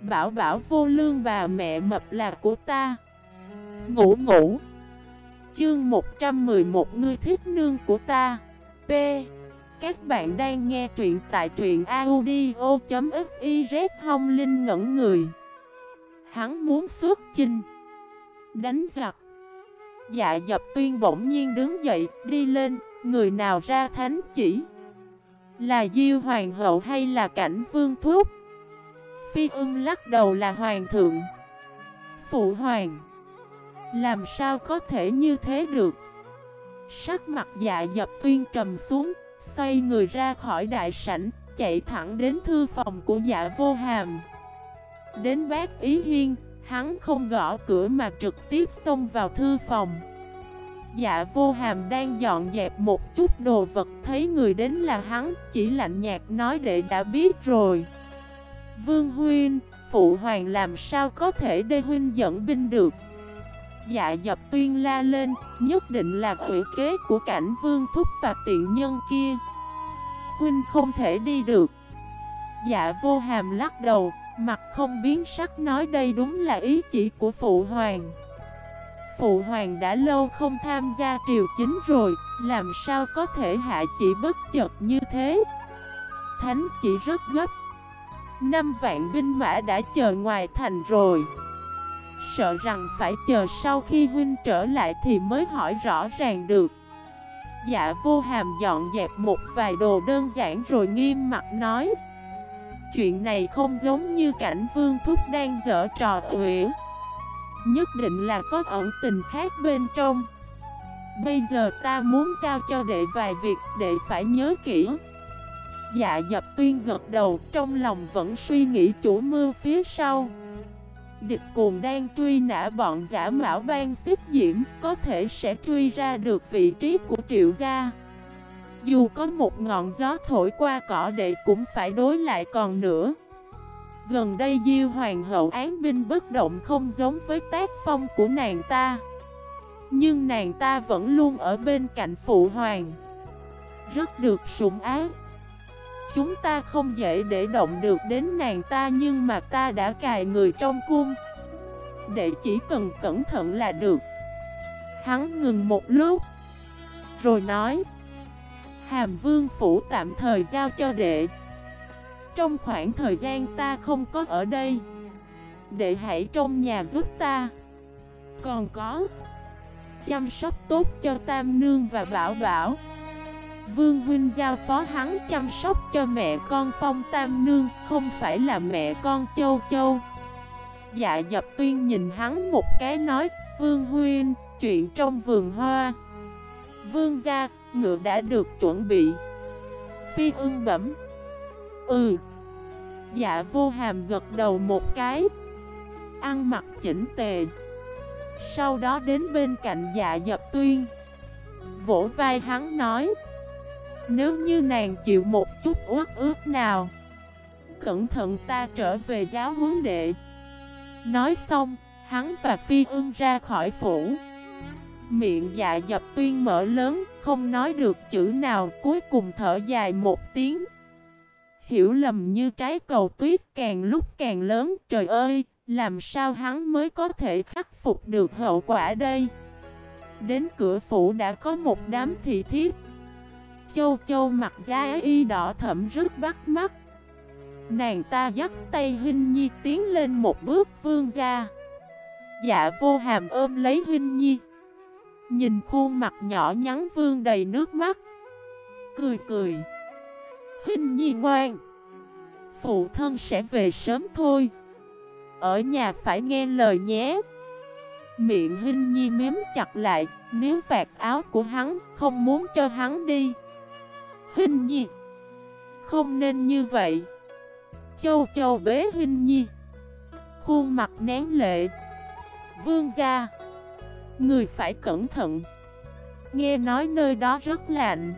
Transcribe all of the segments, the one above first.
Bảo bảo vô lương bà mẹ mập là của ta. Ngủ ngủ. Chương 111 Ngươi thích nương của ta. P. Các bạn đang nghe truyện tại truyện audio.xyz Hông Linh ngẩn người. Hắn muốn xuất chinh. Đánh giặc. Dạ dập tuyên bỗng nhiên đứng dậy, Đi lên, Người nào ra thánh chỉ? Là Diêu Hoàng hậu hay là cảnh vương thúc? Phi ưng lắc đầu là hoàng thượng. Phụ hoàng, Làm sao có thể như thế được? Sắc mặt dạ dập tuyên trầm xuống, Xoay người ra khỏi đại sảnh, Chạy thẳng đến thư phòng của dạ vô hàm. Đến bác ý hiên, Hắn không gõ cửa mà trực tiếp xông vào thư phòng. Dạ vô hàm đang dọn dẹp một chút đồ vật, Thấy người đến là hắn, Chỉ lạnh nhạt nói để đã biết rồi. Vương Huynh, Phụ Hoàng làm sao có thể đê Huynh dẫn binh được? Dạ dập tuyên la lên Nhất định là quỷ kế của cảnh Vương Thúc và tiện nhân kia. Huynh không thể đi được. Dạ vô hàm lắc đầu Mặt không biến sắc nói đây đúng là ý chỉ của Phụ Hoàng. Phụ Hoàng đã lâu không tham gia triều chính rồi Làm sao có thể hạ chỉ bất chợt như thế? Thánh chỉ rất gấp Năm vạn binh mã đã chờ ngoài thành rồi. Sợ rằng phải chờ sau khi huynh trở lại thì mới hỏi rõ ràng được. Dạ vô hàm dọn dẹp một vài đồ đơn giản rồi nghiêm mặt nói. Chuyện này không giống như cảnh vương thúc đang dở trò uyển Nhất định là có ẩn tình khác bên trong. Bây giờ ta muốn giao cho đệ vài việc đệ phải nhớ kỹ. Dạ dập tuyên gật đầu, trong lòng vẫn suy nghĩ chủ mưu phía sau. Địch cuồng đang truy nã bọn giả mạo ban xếp diễm, Có thể sẽ truy ra được vị trí của triệu gia. Dù có một ngọn gió thổi qua cỏ đệ cũng phải đối lại còn nữa. Gần đây Diêu Hoàng hậu án binh bất động không giống với tác phong của nàng ta. Nhưng nàng ta vẫn luôn ở bên cạnh phụ hoàng. Rất được sủng ác Chúng ta không dễ để động được đến nàng ta nhưng mà ta đã cài người trong cung. Đệ chỉ cần cẩn thận là được. Hắn ngừng một lúc, Rồi nói, Hàm vương phủ tạm thời giao cho đệ. Trong khoảng thời gian ta không có ở đây, Đệ hãy trong nhà giúp ta. Còn có, Chăm sóc tốt cho Tam Nương và Bảo Bảo. Vương Huynh giao phó hắn chăm sóc cho mẹ con Phong Tam Nương Không phải là mẹ con Châu Châu. Dạ dập tuyên nhìn hắn một cái nói Vương Huynh, chuyện trong vườn hoa. Vương gia, ngựa đã được chuẩn bị. Phi ưng bẩm Ừ. Dạ vô hàm gật đầu một cái Ăn mặc chỉnh tề. Sau đó đến bên cạnh dạ dập tuyên Vỗ vai hắn nói nếu như nàng chịu một chút ước ước nào Cẩn thận ta trở về giáo huấn đệ. Nói xong, hắn và Phi ương ra khỏi phủ. Miệng dạ dập tuyên mở lớn, không nói được chữ nào Cuối cùng thở dài một tiếng. Hiểu lầm như trái cầu tuyết càng lúc càng lớn. Trời ơi, làm sao hắn mới có thể khắc phục được hậu quả đây? Đến cửa phủ đã có một đám thị thiếp. Châu châu mặt da y đỏ thẫm rất bắt mắt. Nàng ta dắt tay Hinh Nhi tiến lên một bước vương ra Dạ vô hàm ôm lấy Hinh Nhi. Nhìn khuôn mặt nhỏ nhắn vương đầy nước mắt. Cười cười. Hinh Nhi ngoan. Phụ thân sẽ về sớm thôi. Ở nhà phải nghe lời nhé. Miệng Hinh Nhi miếm chặt lại Nếu vạt áo của hắn, Không muốn cho hắn đi. Hình nhi. Không nên như vậy. Châu châu bế hình nhi. Khuôn mặt nén lệ. Vương gia. Người phải cẩn thận. Nghe nói nơi đó rất lạnh.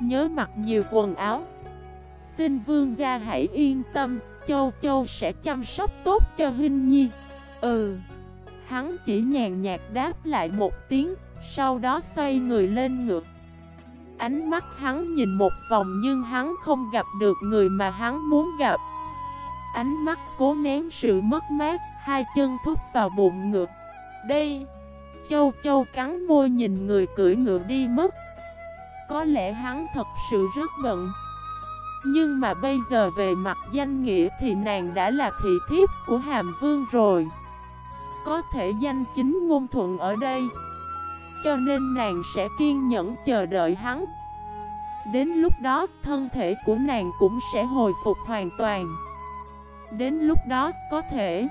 Nhớ mặc nhiều quần áo. Xin vương gia hãy yên tâm. Châu châu sẽ chăm sóc tốt cho Hinh Nhi. Ừ. Hắn chỉ nhàn nhạt đáp lại một tiếng, Sau đó xoay người lên ngược Ánh mắt hắn nhìn một vòng nhưng hắn không gặp được người mà hắn muốn gặp ánh mắt cố nén sự mất mát, hai chân thúc vào bụng ngược. Đây, châu châu cắn môi nhìn người cưỡi ngựa đi mất. Có lẽ hắn thật sự rất bận. Nhưng mà bây giờ về mặt danh nghĩa thì nàng đã là thị thiếp của Hàm Vương rồi Có thể danh chính ngôn thuận ở đây cho nên nàng sẽ kiên nhẫn chờ đợi hắn. Đến lúc đó thân thể của nàng cũng sẽ hồi phục hoàn toàn. Đến lúc đó có thể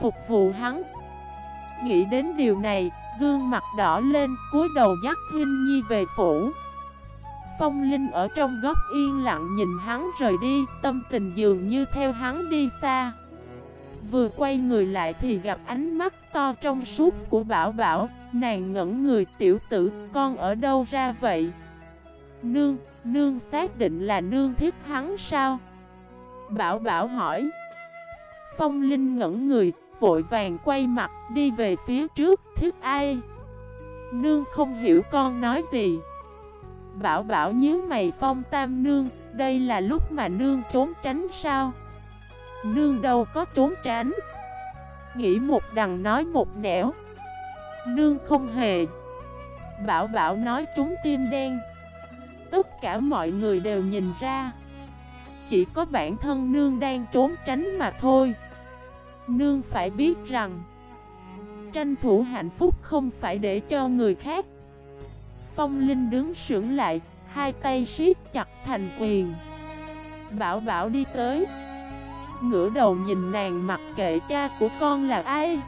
phục vụ hắn. Nghĩ đến điều này, gương mặt đỏ lên cúi đầu dắt Hinh Nhi về phủ. Phong Linh ở trong góc yên lặng nhìn hắn rời đi, tâm tình dường như theo hắn đi xa. Vừa quay người lại thì gặp ánh mắt to trong suốt của Bảo Bảo, nàng ngẩn người tiểu tử, con ở đâu ra vậy? Nương, nương xác định là nương thích hắn sao? Bảo Bảo hỏi. Phong Linh ngẩn người, vội vàng quay mặt đi về phía trước, thích ai? Nương không hiểu con nói gì. Bảo bảo nhớ mày phong tam nương Đây là lúc mà nương trốn tránh sao Nương đâu có trốn tránh. Nghĩ một đằng nói một nẻo. Nương không hề. Bảo bảo nói trúng tim đen. Tất cả mọi người đều nhìn ra. Chỉ có bản thân nương đang trốn tránh mà thôi. Nương phải biết rằng Tranh thủ hạnh phúc không phải để cho người khác. Phong Linh đứng sững lại, hai tay siết chặt thành quyền. Bảo Bảo đi tới. Ngửa đầu nhìn nàng mặc kệ cha của con là ai.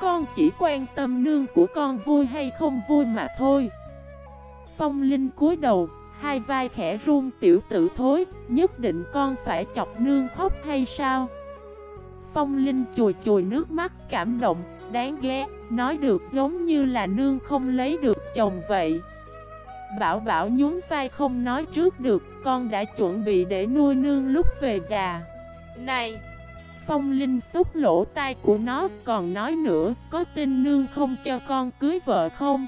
Con chỉ quan tâm nương của con vui hay không vui mà thôi. Phong Linh cúi đầu, hai vai khẽ run tiểu tử thối, nhất định con phải chọc nương khóc hay sao? Phong Linh chùi chùi nước mắt cảm động, đáng ghét, nói được giống như là nương không lấy được chồng vậy. Bảo bảo nhún vai không nói trước được, con đã chuẩn bị để nuôi nương lúc về già. Này! Phong Linh xúc lỗ tai của nó còn nói nữa, có tin nương không cho con cưới vợ không?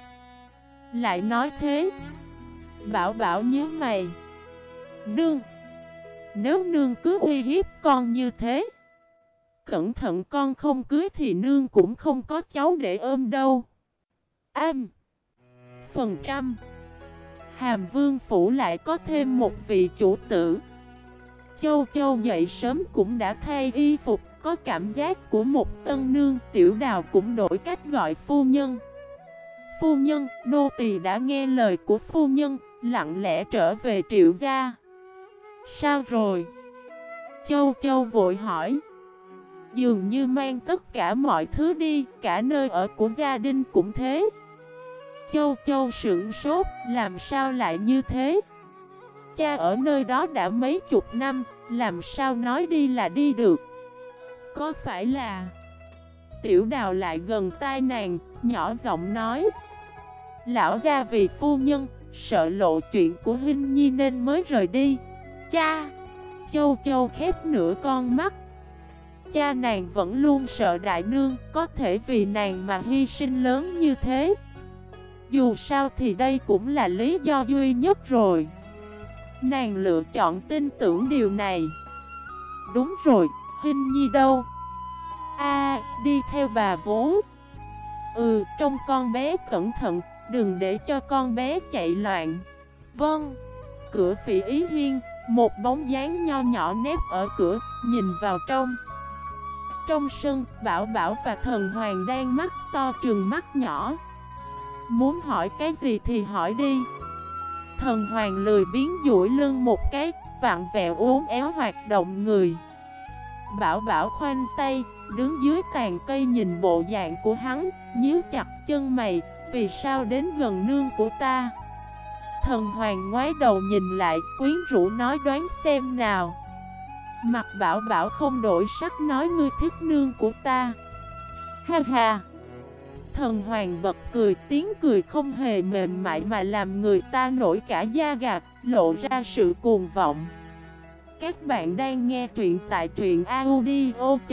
Lại nói thế. Bảo bảo nhớ mày. Nương! Nếu nương cứ uy hiếp con như thế cẩn thận con không cưới thì nương cũng không có cháu để ôm đâu. Am Phần trăm Hàm vương phủ lại có thêm một vị chủ tử. Châu Châu dậy sớm cũng đã thay y phục, có cảm giác của một tân nương, tiểu đào cũng đổi cách gọi phu nhân. Phu nhân, nô tỳ đã nghe lời của phu nhân, lặng lẽ trở về triệu gia. Sao rồi? Châu Châu vội hỏi. Dường như mang tất cả mọi thứ đi, cả nơi ở của gia đình cũng thế. Châu Châu sững sốt, làm sao lại như thế? Cha ở nơi đó đã mấy chục năm, làm sao nói đi là đi được? Có phải là... Tiểu đào lại gần tai nàng, nhỏ giọng nói Lão gia vì phu nhân, sợ lộ chuyện của Hinh Nhi nên mới rời đi Cha! Châu Châu khép nửa con mắt Cha nàng vẫn luôn sợ đại nương Có thể vì nàng mà hy sinh lớn như thế Dù sao thì đây cũng là lý do duy nhất rồi Nàng lựa chọn tin tưởng điều này. Đúng rồi, hình Nhi đâu? A, đi theo bà vú. Ừ, trong con bé cẩn thận Đừng để cho con bé chạy loạn. Vâng. Cửa phỉ ý hiên Một bóng dáng nho nhỏ nép ở cửa Nhìn vào trong. Trong sân, Bảo Bảo và thần hoàng đang mắt to trừng mắt nhỏ. Muốn hỏi cái gì thì hỏi đi. Thần hoàng lười biến duỗi lưng một cái, Vặn vẹo uốn éo hoạt động người. Bảo Bảo khoanh tay, Đứng dưới tàn cây nhìn bộ dạng của hắn, Nhíu chặt chân mày, Vì sao đến gần nương của ta? Thần hoàng ngoái đầu nhìn lại, Quyến rũ nói đoán xem nào. Mặt bảo bảo không đổi sắc nói ngươi thích nương của ta. Ha ha! Thần hoàng bật cười, tiếng cười không hề mềm mại mà làm người ta nổi cả da gạt Lộ ra sự cuồng vọng. Các bạn đang nghe truyện tại truyện audio.fif